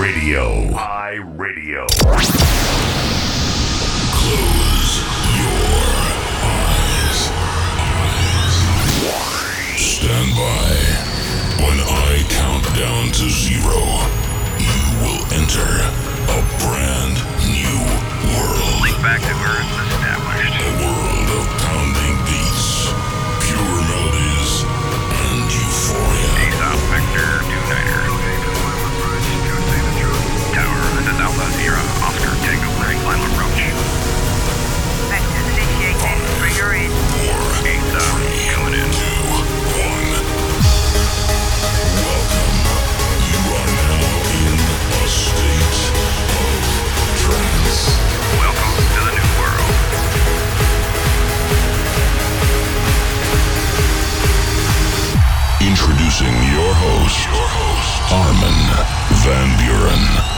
Radio. iRadio. Close your eyes. Stand by. When I count down to zero, you will enter a brand new world. Link back to Earth your host, Armin Van Buuren.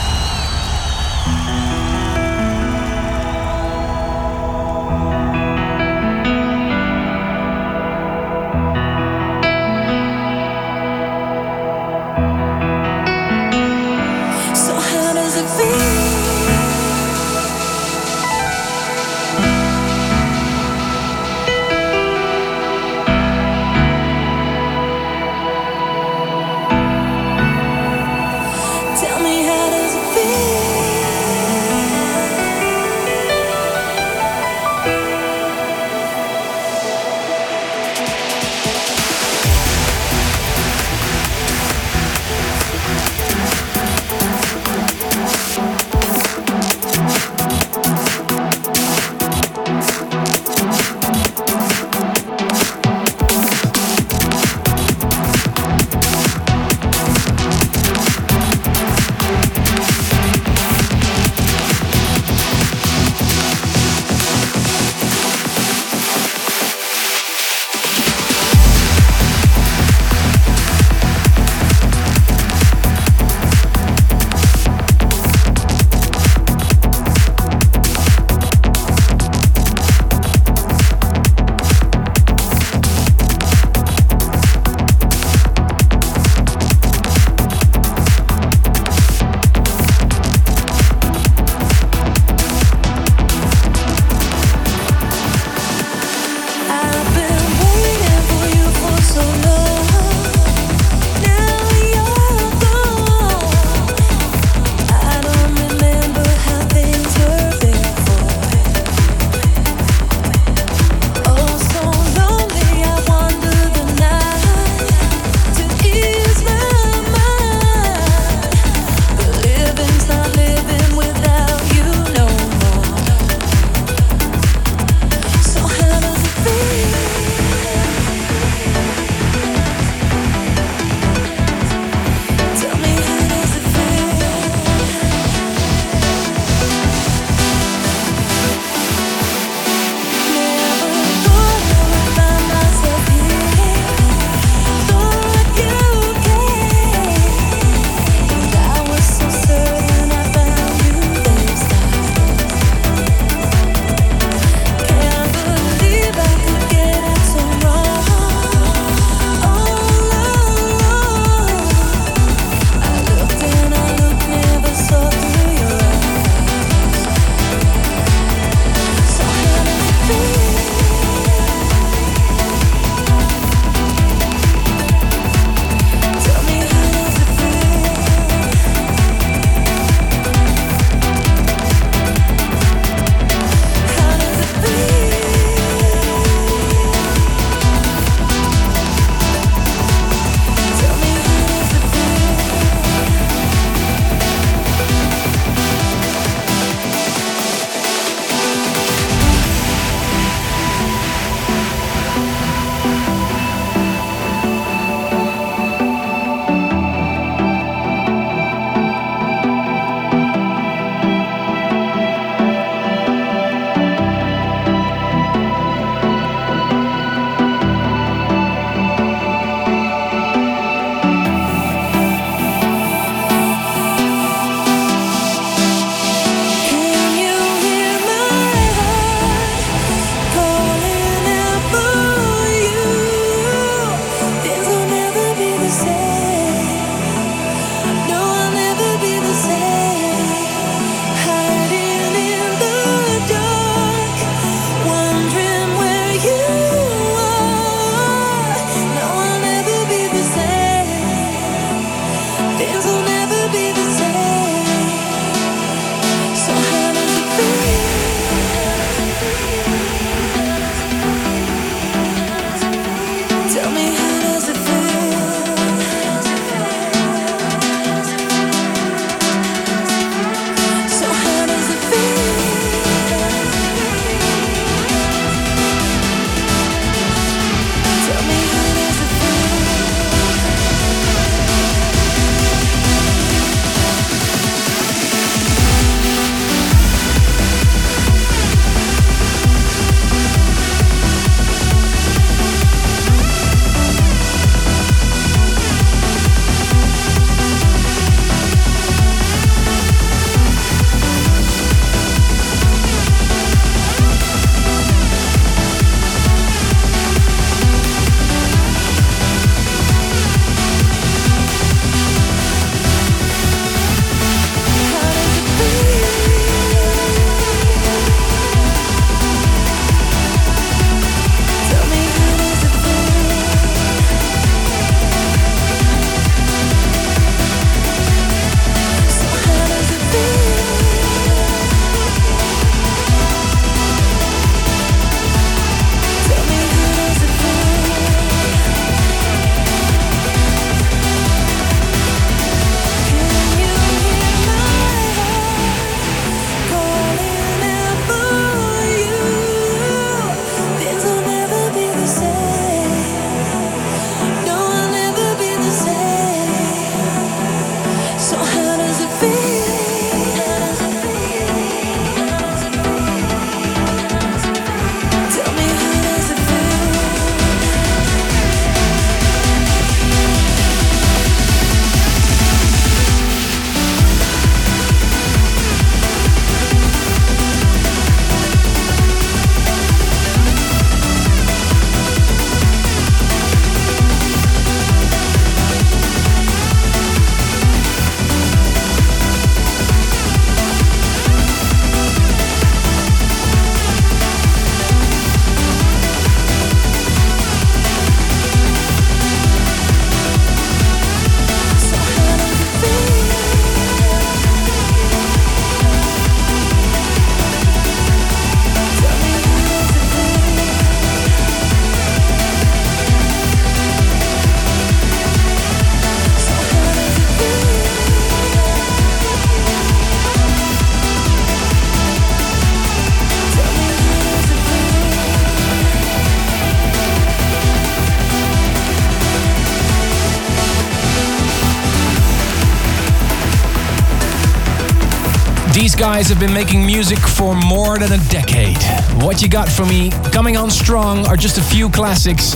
Guys have been making music for more than a decade. What You Got For Me, Coming On Strong are just a few classics.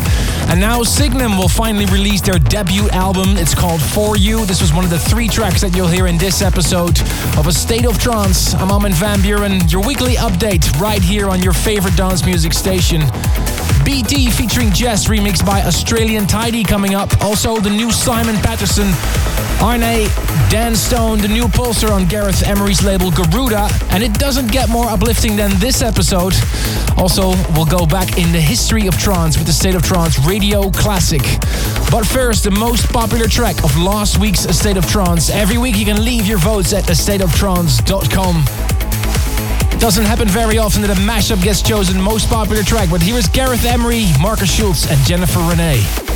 And now Signum will finally release their debut album. It's called For You. This was one of the three tracks that you'll hear in this episode of A State of Trance. I'm Armin van Buuren, your weekly update right here on your favorite dance music station. BT featuring Jess remixed by Australian Tidy coming up. Also the new Simon Patterson Arne, Dan Stone, the new pulsar on Gareth Emery's label Garuda, and it doesn't get more uplifting than this episode. Also, we'll go back in the history of trance with the State of Trance Radio Classic. But first, the most popular track of last week's State of Trance. Every week you can leave your votes at astateoftrance.com. Doesn't happen very often that a mashup gets chosen most popular track, but here is Gareth Emery, Markus Schulz, and Jennifer Renee.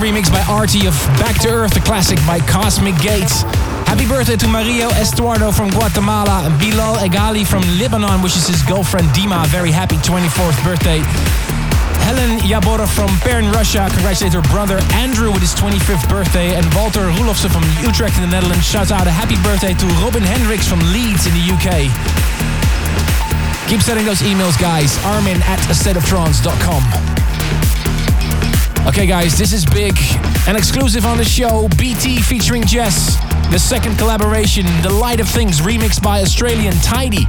Remix by Arty of Back to Earth, the classic by Cosmic Gates. Happy birthday to Mario Estuardo from Guatemala. Bilal Egali from Lebanon wishes his girlfriend Dima a very happy 24th birthday. Helen Yabora from Bern, Russia, congratulates her brother Andrew with his 25th birthday. And Walter Roelofsen from Utrecht in the Netherlands shouts out a happy birthday to Robin Hendricks from Leeds in the UK. Keep sending those emails, guys. Armin at a astateoftrance.com. Okay, guys, this is big. An exclusive on the show BT featuring Jess. The second collaboration, The Light of Things, remixed by Australian Tidy.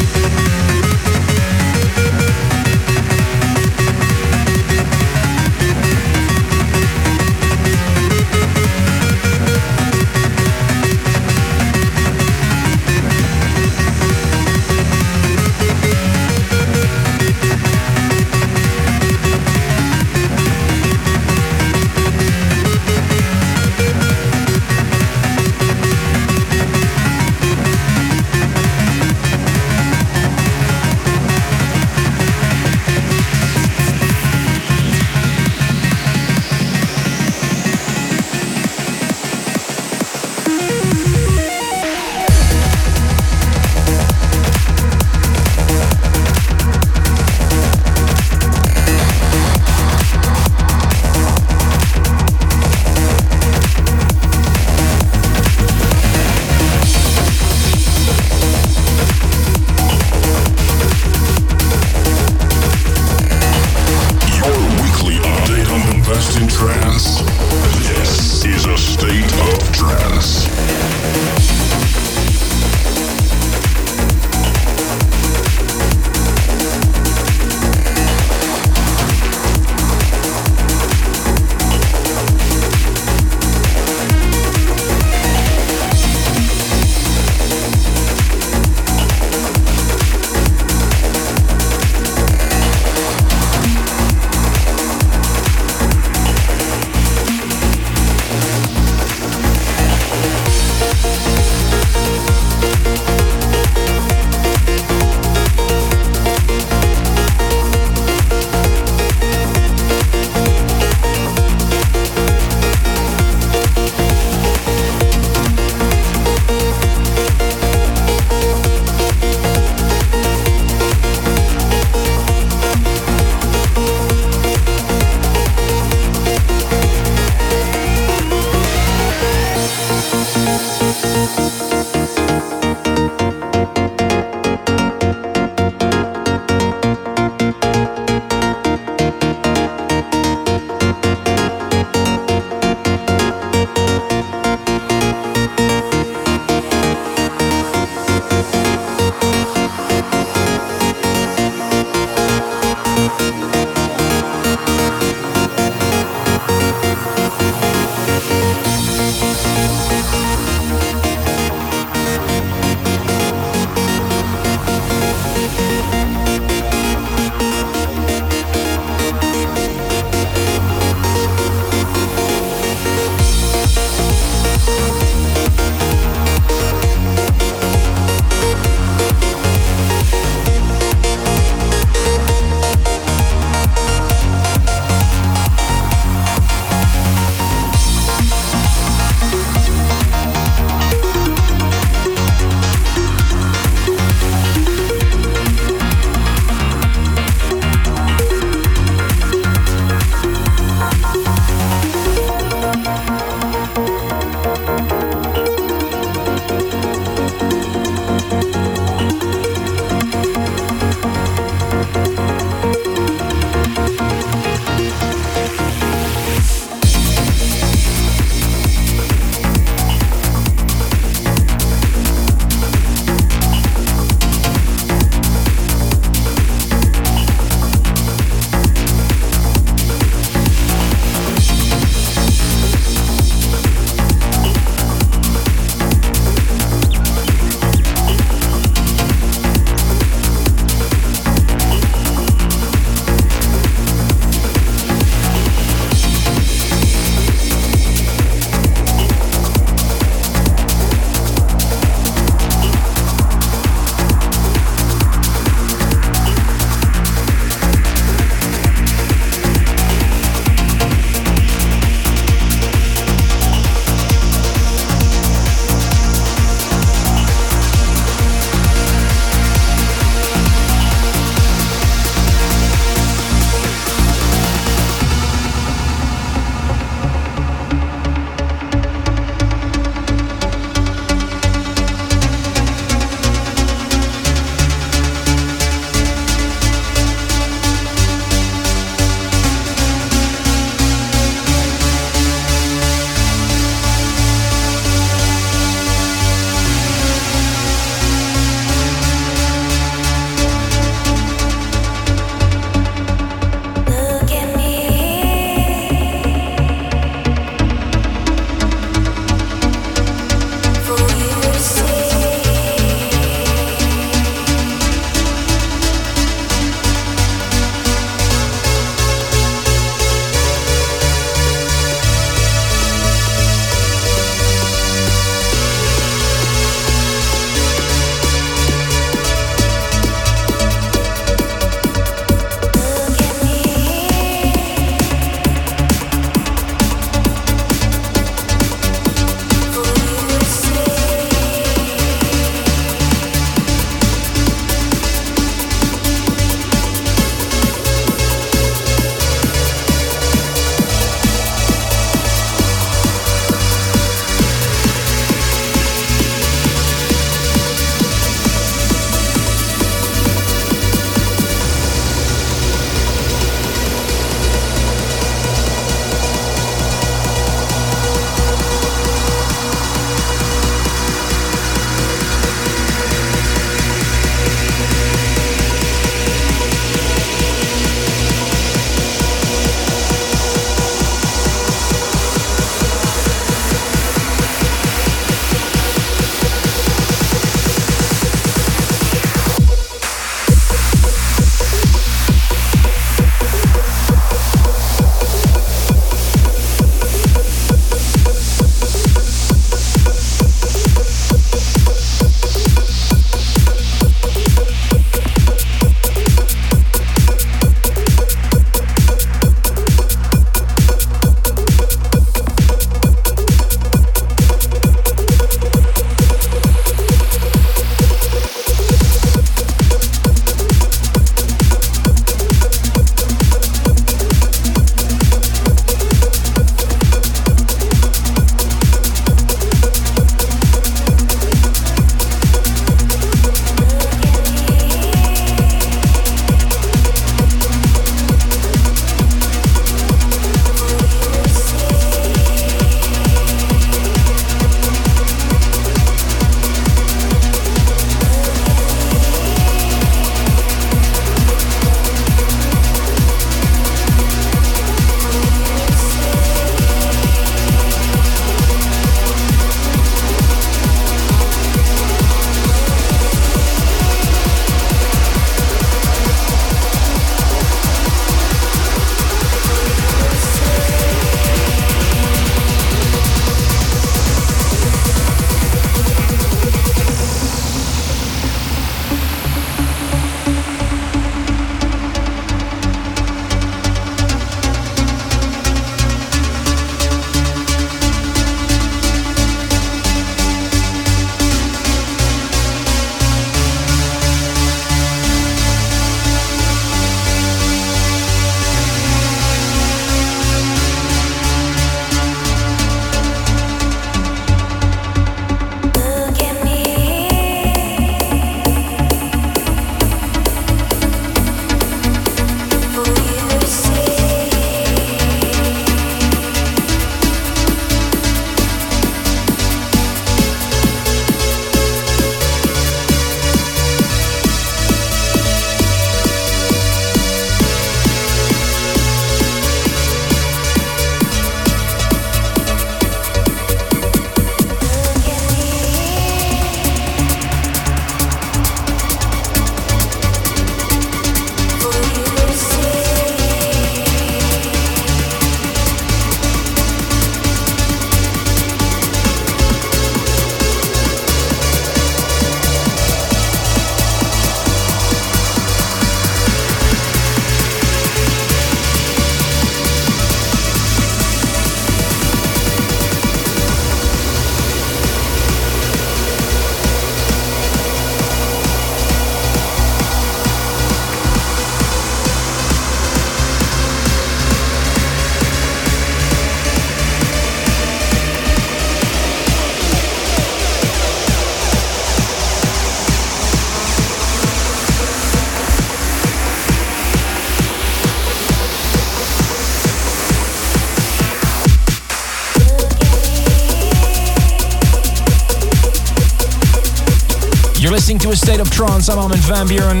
State of Trance. I'm Armin van Buuren.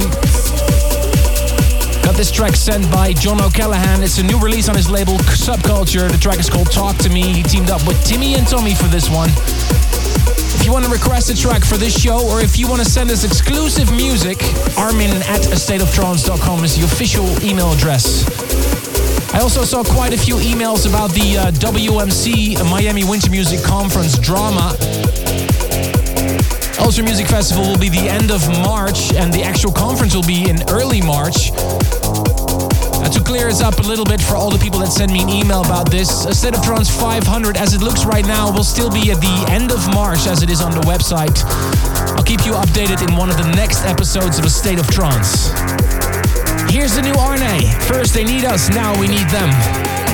Got this track sent by John O'Callaghan. It's a new release on his label Subculture. The track is called Talk to Me. He teamed up with Timmy and Tommy for this one. If you want to request a track for this show, or if you want to send us exclusive music, armin at astateoftrance.com is the official email address. I also saw quite a few emails about the uh, WMC Miami Winter Music Conference drama. Ultra Music Festival will be the end of March, and the actual conference will be in early March. Uh, to clear us up a little bit for all the people that send me an email about this, A State of Trance 500, as it looks right now, will still be at the end of March as it is on the website. I'll keep you updated in one of the next episodes of A State of Trance. Here's the new Arnej. First they need us, now we need them.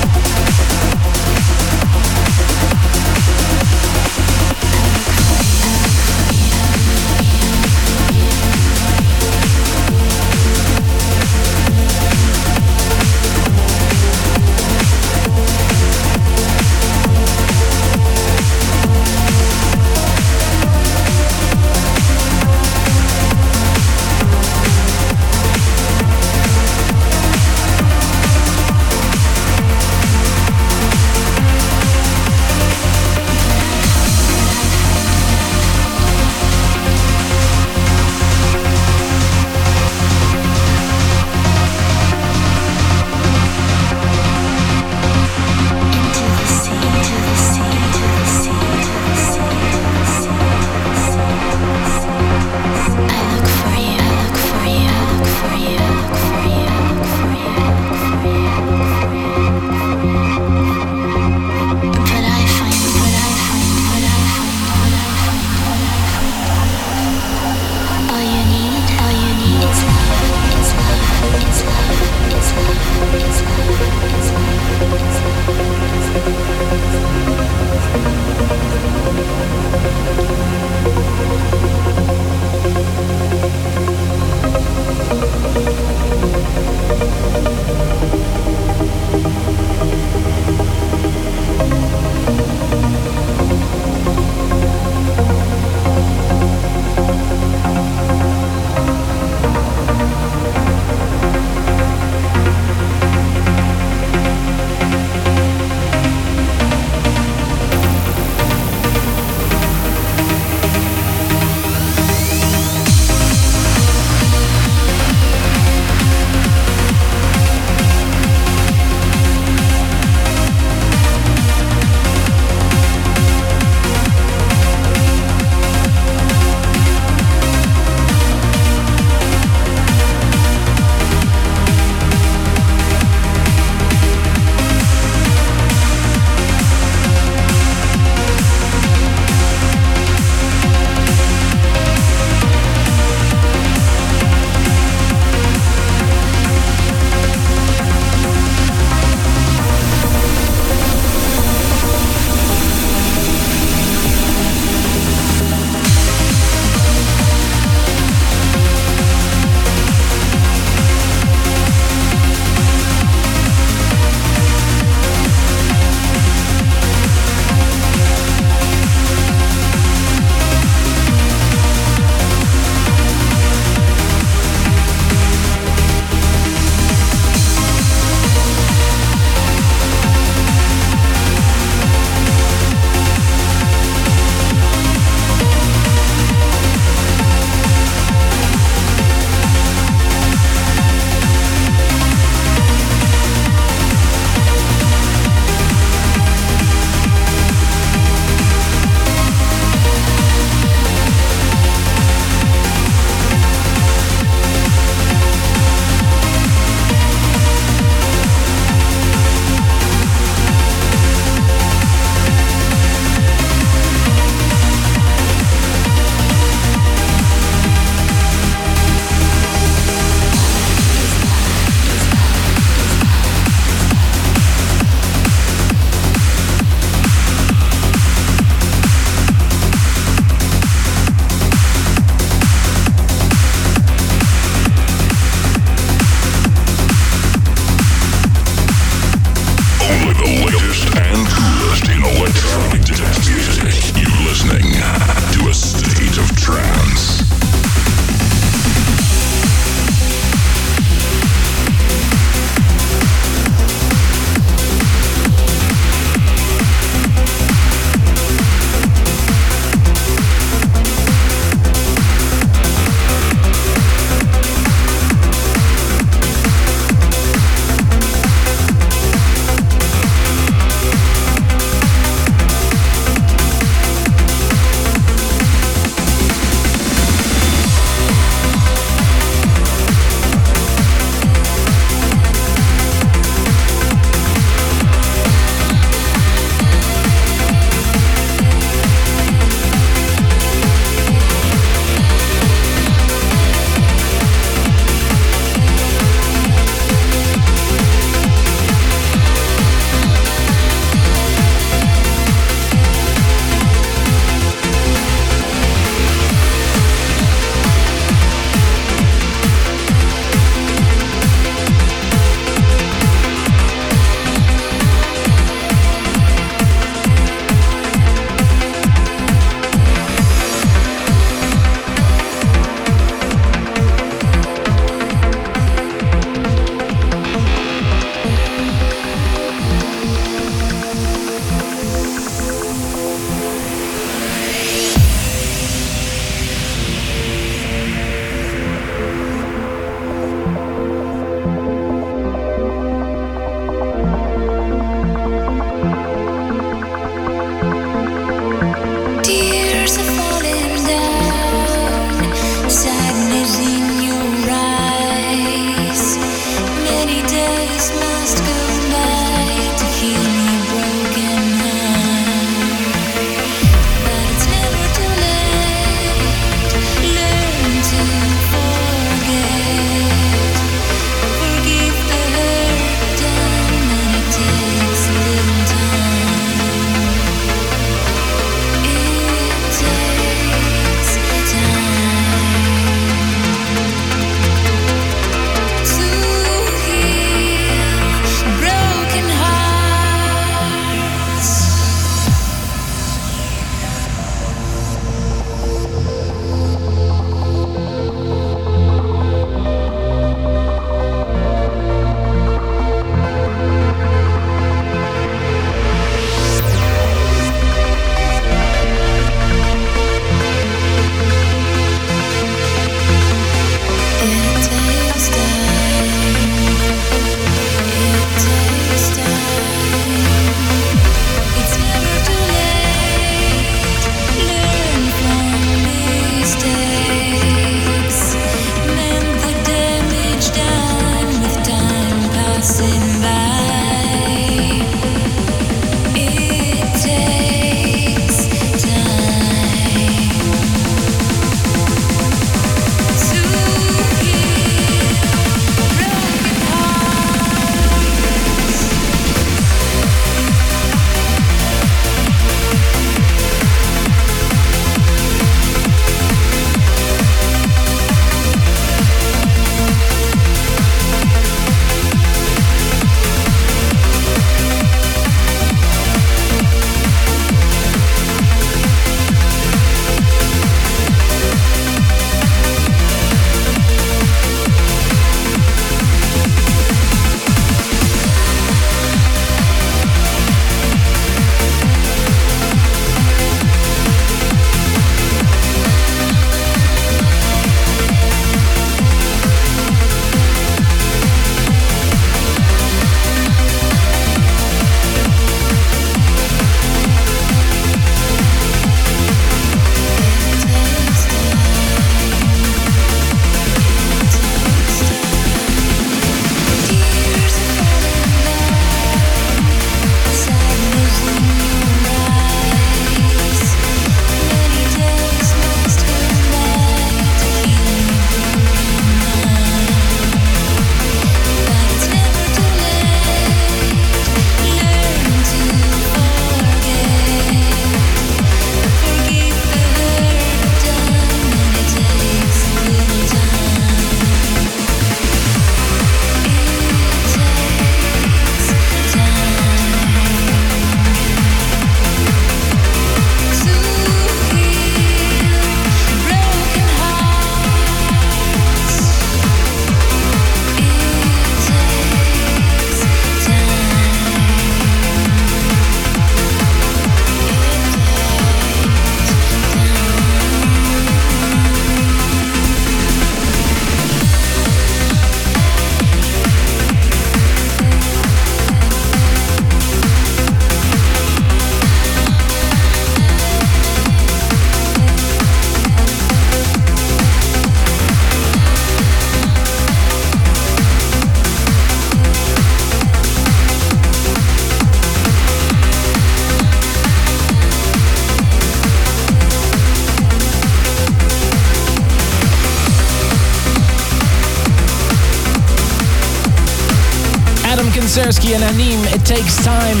Sersky and Anim, It Takes Time.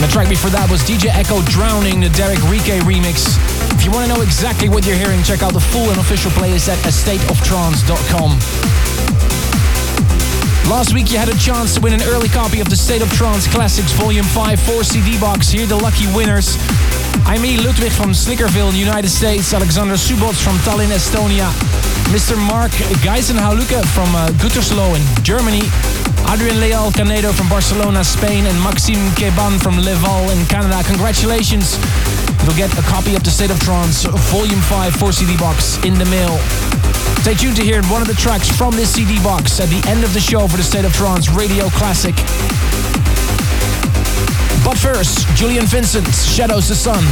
The track before that was DJ Eco Drowning, the Derek Rike remix. If you want to know exactly what you're hearing, check out the full and official playlist at astateoftrance.com. Last week you had a chance to win an early copy of the State of Trance Classics Volume 5 4 CD box. Here the lucky winners. Aimee Ludwig from Slickerville, United States. Alexander Subots from Tallinn, Estonia. Mr. Mark Geisenhaluke from uh, Gütersloh in Germany. Adrian Leal Canedo from Barcelona, Spain. And Maxime Keban from Laval in Canada. Congratulations. You'll get a copy of the State of Trance Volume 5 4 CD box in the mail. Stay tuned to hear one of the tracks from this CD box at the end of the show for the State of Trance Radio Classic. But first, Julian Vincent, Shadows the Sun.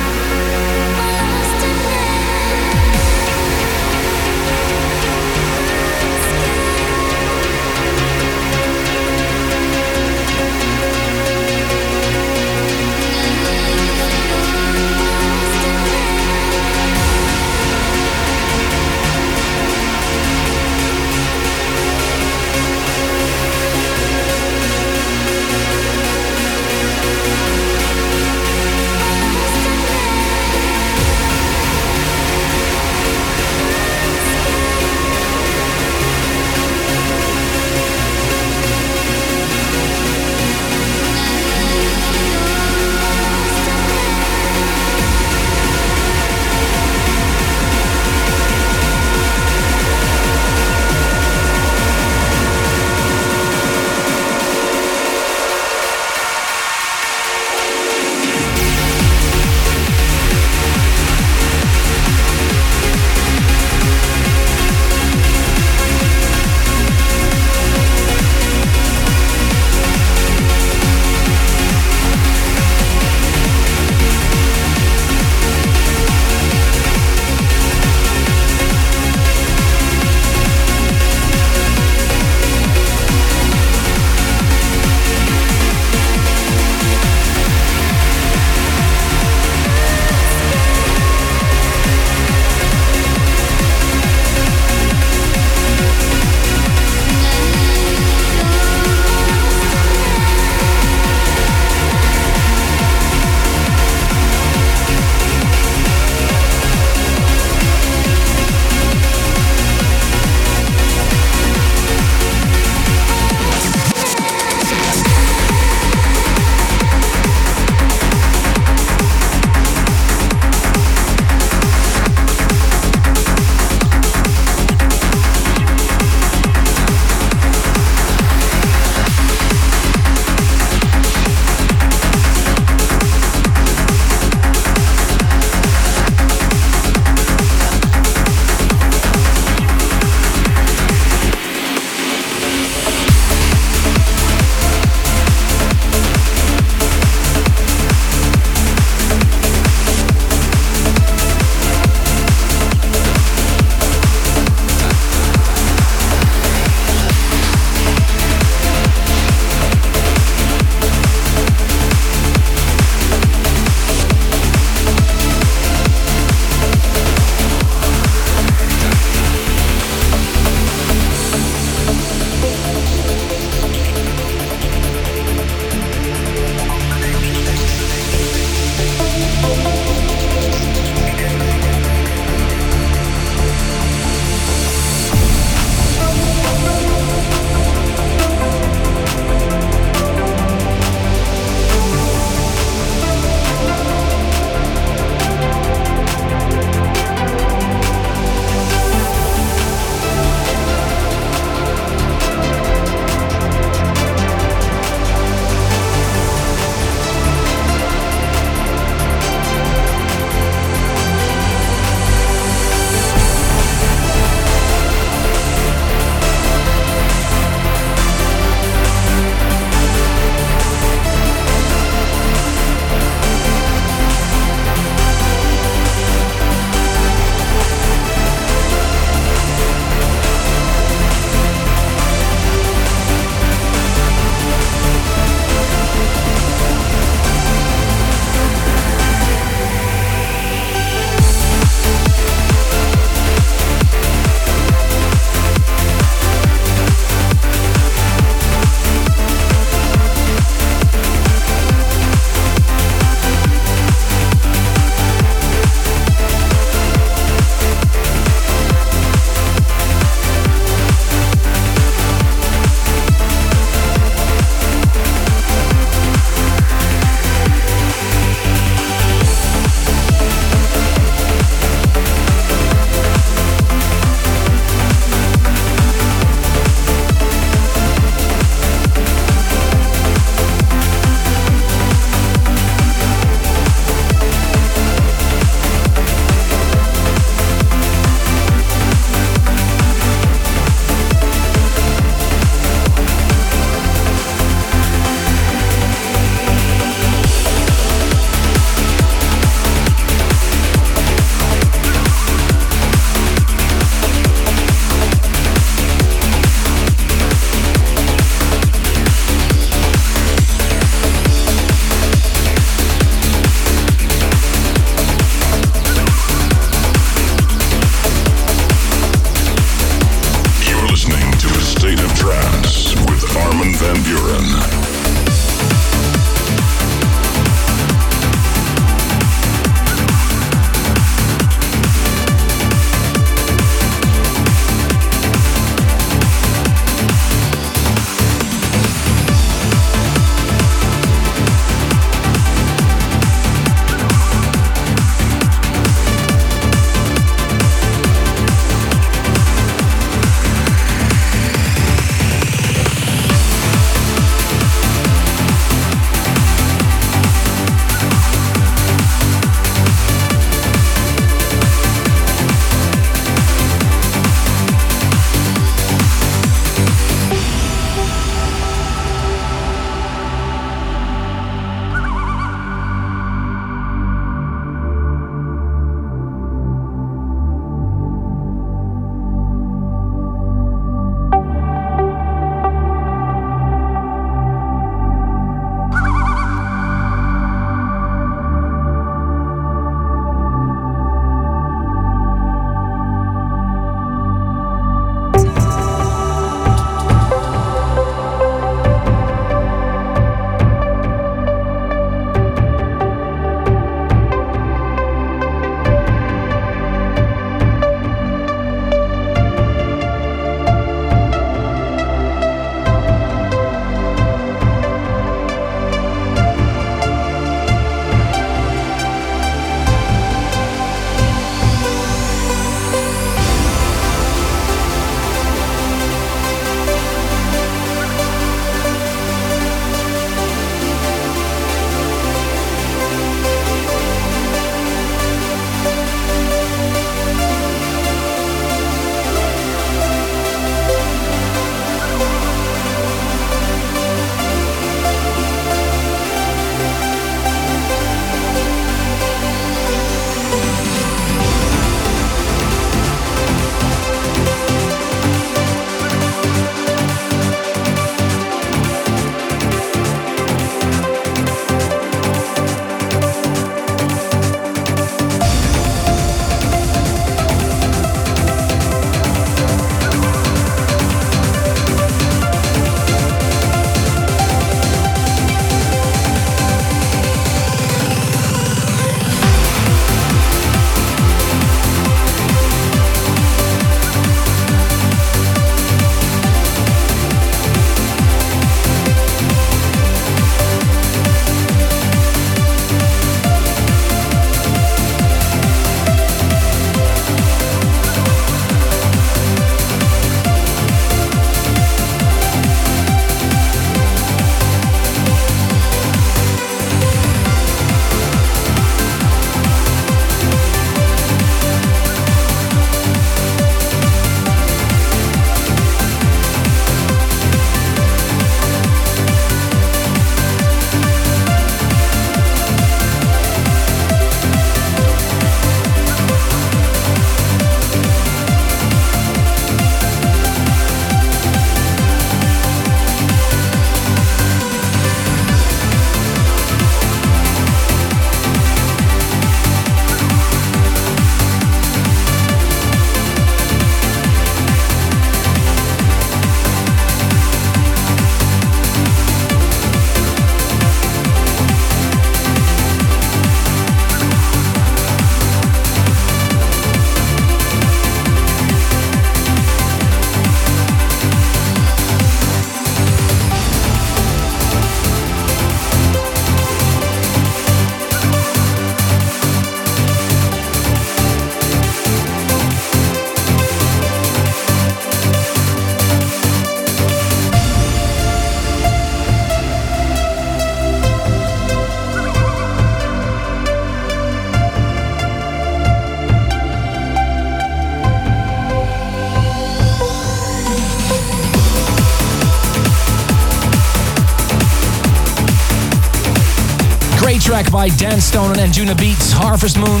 By Dan Stone and Juna Beats, Harvest Moon.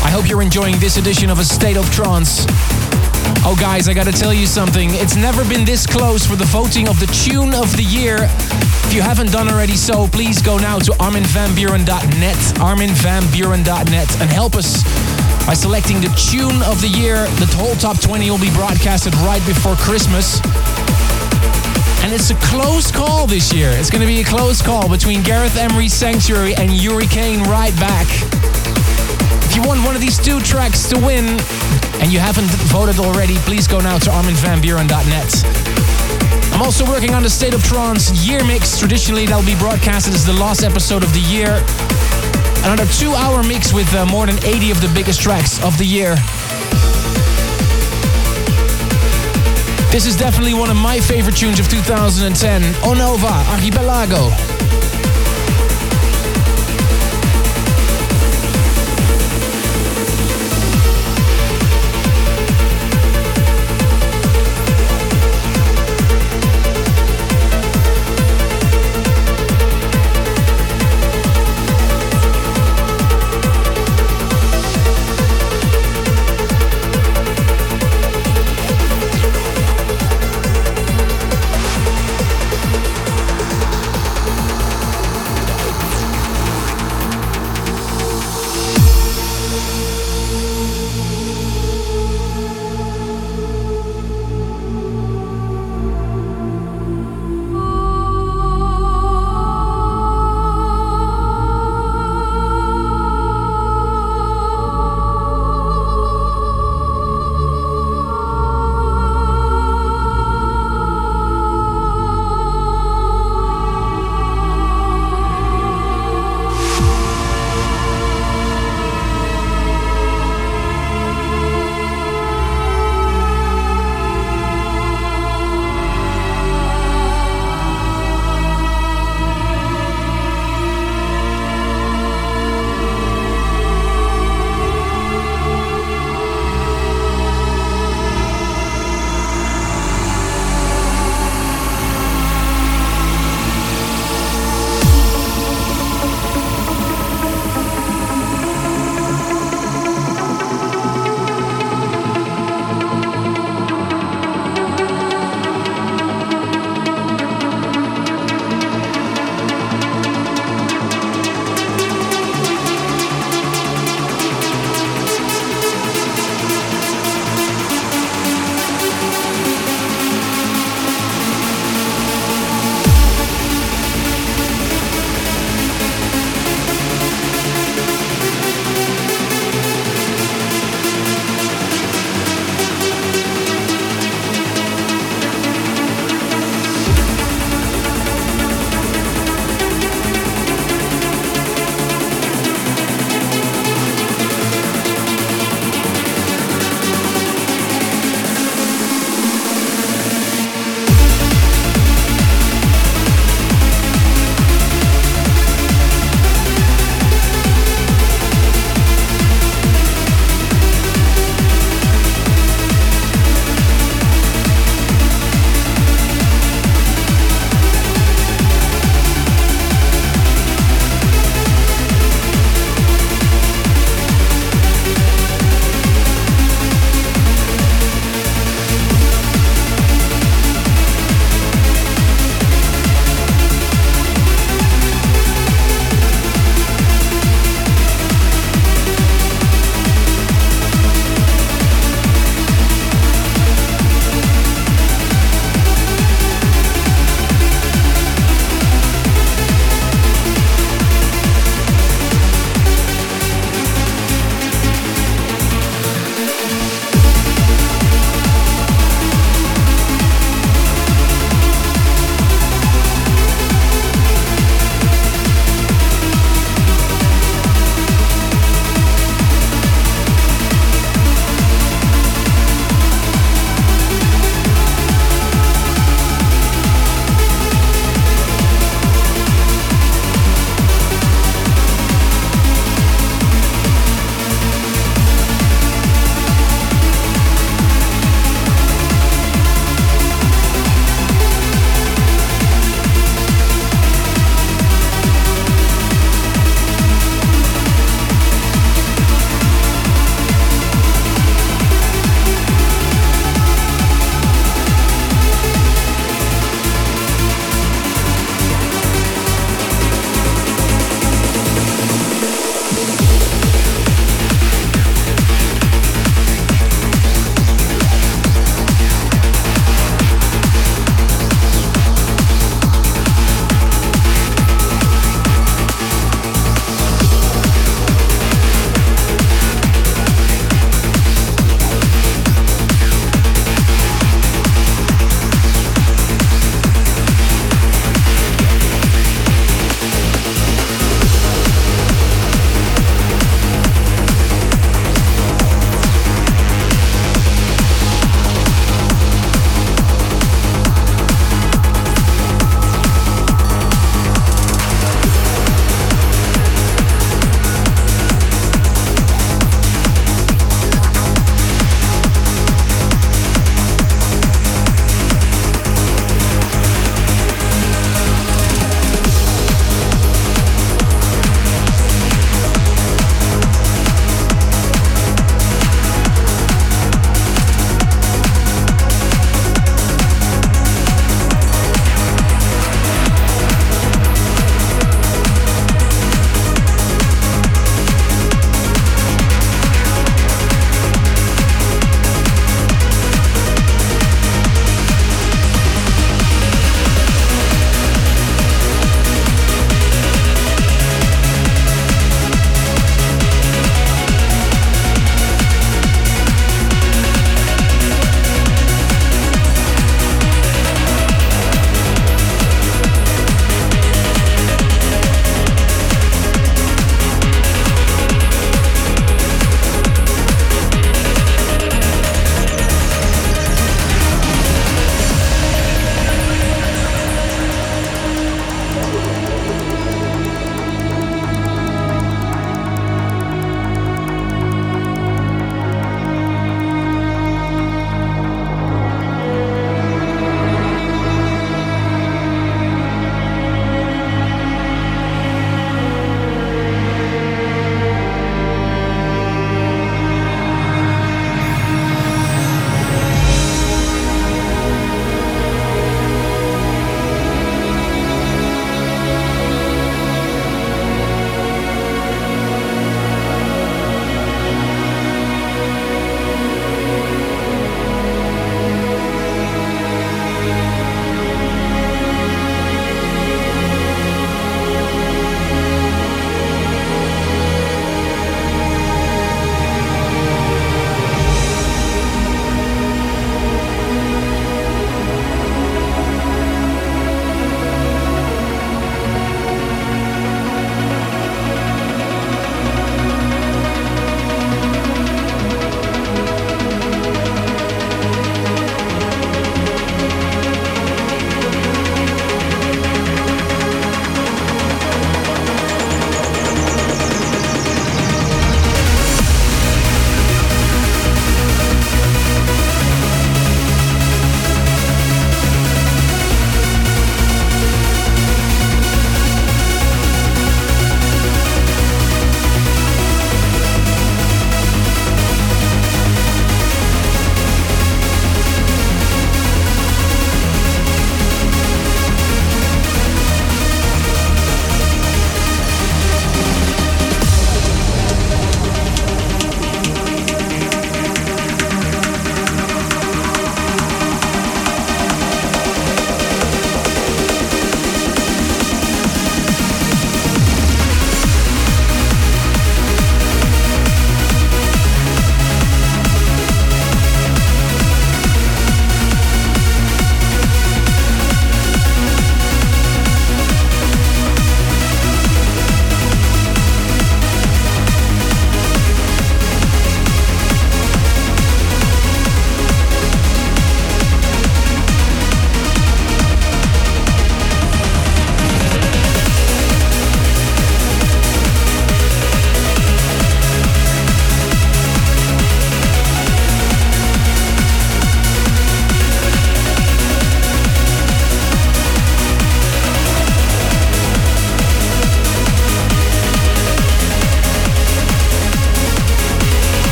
I hope you're enjoying this edition of A State of Trance. Oh, guys, I gotta tell you something. It's never been this close for the voting of the tune of the year. If you haven't done already so, please go now to arminvanbuuren.net, arminvanbuuren.net, and help us by selecting the tune of the year. The whole top 20 will be broadcasted right before Christmas. And it's a close call this year. It's going to be a close call between Gareth Emery's Sanctuary and Hurricane Right Back. If you want one of these two tracks to win and you haven't voted already, please go now to arminvanbuuren.net. I'm also working on the State of Trance year mix. Traditionally, that'll be broadcasted as the last episode of the year. Another two hour mix with uh, more than 80 of the biggest tracks of the year. This is definitely one of my favorite tunes of 2010 Omnia Archipelago.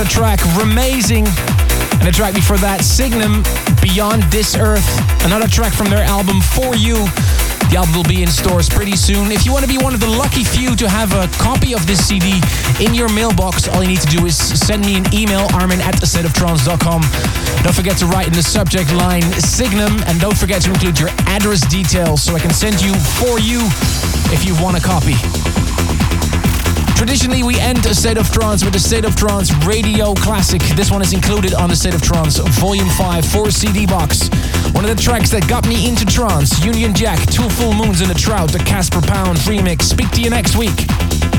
Another track, Remazing. And a track before that, Signum, Beyond This Earth. Another track from their album, For You. The album will be in stores pretty soon. If you want to be one of the lucky few to have a copy of this CD in your mailbox, all you need to do is send me an email, armin at astateoftrance.com. Don't forget to write in the subject line Signum, and don't forget to include your address details so I can send you for you if you want a copy. Traditionally, we end a State of Trance with the State of Trance Radio Classic. This one is included on the State of Trance Volume 5 4 CD box. One of the tracks that got me into trance Union Jack, Two Full Moons and a Trout, the Caspar Pound remix. Speak to you next week.